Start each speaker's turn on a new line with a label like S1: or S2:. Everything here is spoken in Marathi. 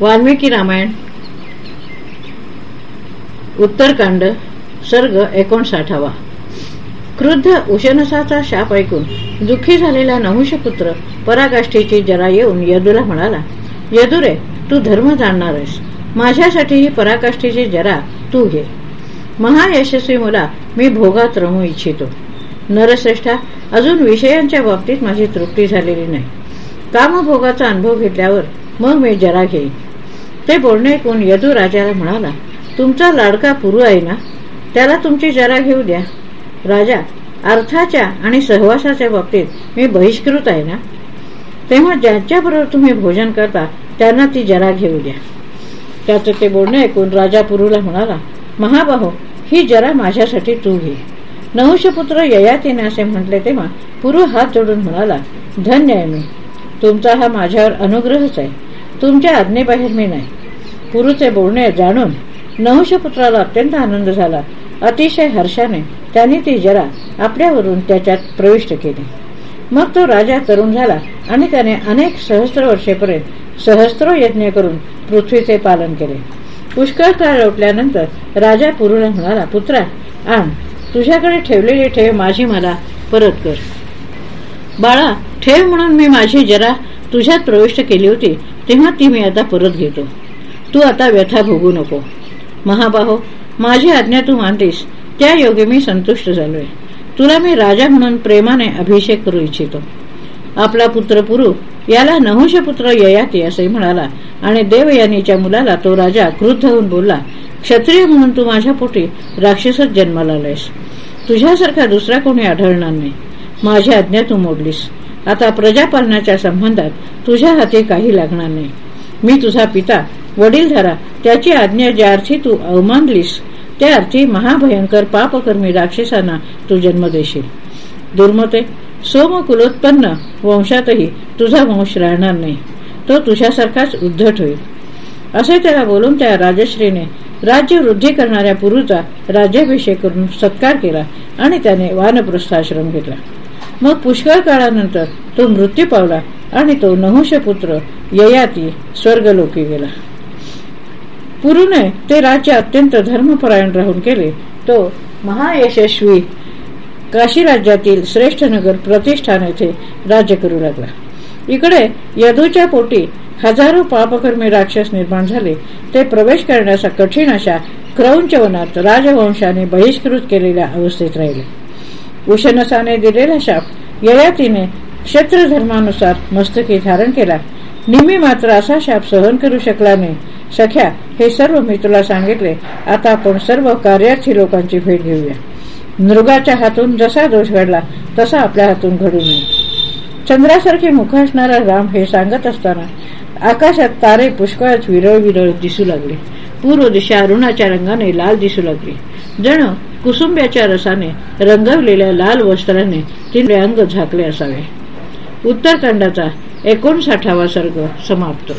S1: वाल्मिकी रामायण उत्तरकांड सर्ग एकोणसाठावा. क्रुद्ध उशनसाचा शाप ऐकून दुःखी झालेला नहुषपुत्र पराकाष्ठीची जरा येऊन यदूला म्हणाला यदुरे तू धर्म जाणणार आहेस. माझ्यासाठी ही पराकाष्ठीची जरा तू घे. महायशस्वी मुला मी भोगात रमू इच्छितो. नरश्रेष्ठा अजून विषयांच्या बाबतीत माझी तृप्ती झालेली नाही. कामभोगाचा अनुभव घेतल्यावर मग मी जरा घेईन ते बोलणे ऐकून यदू राजाला म्हणाला तुमचा लाडका पुरू आहे ना? त्याला तुमची जरा घेऊ द्या. राजा अर्थाच्या आणि सहवासाच्या बाबतीत मी बहिष्कृत आहे ना? तेव्हा ज्यांच्याबरोबर तुम्ही भोजन करता त्यांना ती जरा घेऊ द्या. त्याचं ते बोलणे ऐकून राजा पुरूला म्हणाला महाबाहो ही जरा माझ्यासाठी तू घे. नहुषपुत्र ययातीने असे म्हटले तेव्हा पुरू हात जोडून म्हणाला धन्य आहे मी. तुमचा हा माझ्यावर अनुग्रहच आहे. तुमच्या आज्ञेबाहेर मी नाही. पुरुचे बोलणे जाणून. नहुषपुत्राला अत्यंत आनंद झाला. अतिशय हर्षाने त्यांनी ती जरा आपल्यावरून त्याच्यात प्रविष्ट केली. मग तो राजा तरुण झाला आणि त्याने अनेक सहस्त्र वर्षेपर्यंत सहस्त्रो यज्ञ करून पृथ्वीचे पालन केले. पुष्कळ काळ लोटल्यानंतर राजा पुरुला म्हणाला पुत्रा आण. तुझ्याकडे ठेवलेली ठेव माझी मला परत कर. बाळा ठेव म्हणून मी माझी जरा तुझ्यात प्रविष्ट केली होती. तेव्हा ती मी आता परत घेतो. तू आता व्यथा भोगू नको. महाबाहो माझी आज्ञा तू मानतेस त्या योगे मी संतुष्ट झालोय. तुला मी राजा म्हणून प्रेमाने अभिषेक करू इच्छितो. आपला पुत्र पुरु याला नहुष पुत्र ययाती असे म्हणाला आणि देवयानीच्या मुलाला तो राजा क्रुद्ध होऊन बोलला क्षत्रिय म्हणून तू माझ्या पोटी राक्षसच जन्माला आलायस. तुझ्यासारखा दुसरा कोणी आढळणार नाही. माझी आज्ञा तू मोडलीस. आता प्रजापालनाच्या संबंधात तुझ्या हाती काही लागणार नाही. मी तुझा पिता वडीलधारा त्याची आज्ञा ज्या अर्थी तू अवमानलीस त्या अर्थी महाभयंकर पापकर्मी राक्षसांना तू जन्म देशील. दुर्मते सोमकुलोत्पन्न वंशातही तुझा वंश राहणार नाही. तो तुझ्यासारखाच उद्धट होईल. असे त्याला बोलून त्या राजश्रीने राज्य वृद्धी करणाऱ्या पुरुचा राज्याभिषेक करून सत्कार केला आणि त्याने वानप्रस्थाश्रम घेतला. मग पुष्कळ काळानंतर तो मृत्यू पावला आणि तो नहुष पुत्र ययाती स्वर्गलोकी गेला. पुरुने ते राज्य अत्यंत धर्मपरायण राहून केले. तो महायशस्वी काशी राज्यातील श्रेष्ठ नगर प्रतिष्ठान येथे राज्य करू लागला. इकडे यदूच्या पोटी हजारो पापकर्मी राक्षस निर्माण झाले. ते प्रवेश करण्याचा कठीण अशा क्रौंच वनात राजवंशाने बहिष्कृत केलेल्या अवस्थेत राहिले. उशनसाने दिलेला शाप. ययातीने क्षत्र धर्मानुसार मस्तकी धारण केला. निमी मात्र असा शाप सहन करू शकला नाही. सख्या हे सर्व मी तुला सांगितले. आता आपण सर्व कार्यार्थी लोकांची भेट घेऊया. मृगाच्या हातून जसा दोष घडला तसा आपल्या हातून घडू नये. चंद्रासारखे मुख असणारा राम हे सांगत असताना आकाशात तारे पुष्कळच विरळ विरळ दिसू लागले. पूर्व दिशा अरुणाच्या रंगाने लाल दिसू लागली. जण कुसुंब्याच्या रसाने रंगवलेल्या लाल वस्त्राने तिने अंग झाकले असावे. उत्तरकांडाचा एकोणसाठावा सर्ग समाप्त.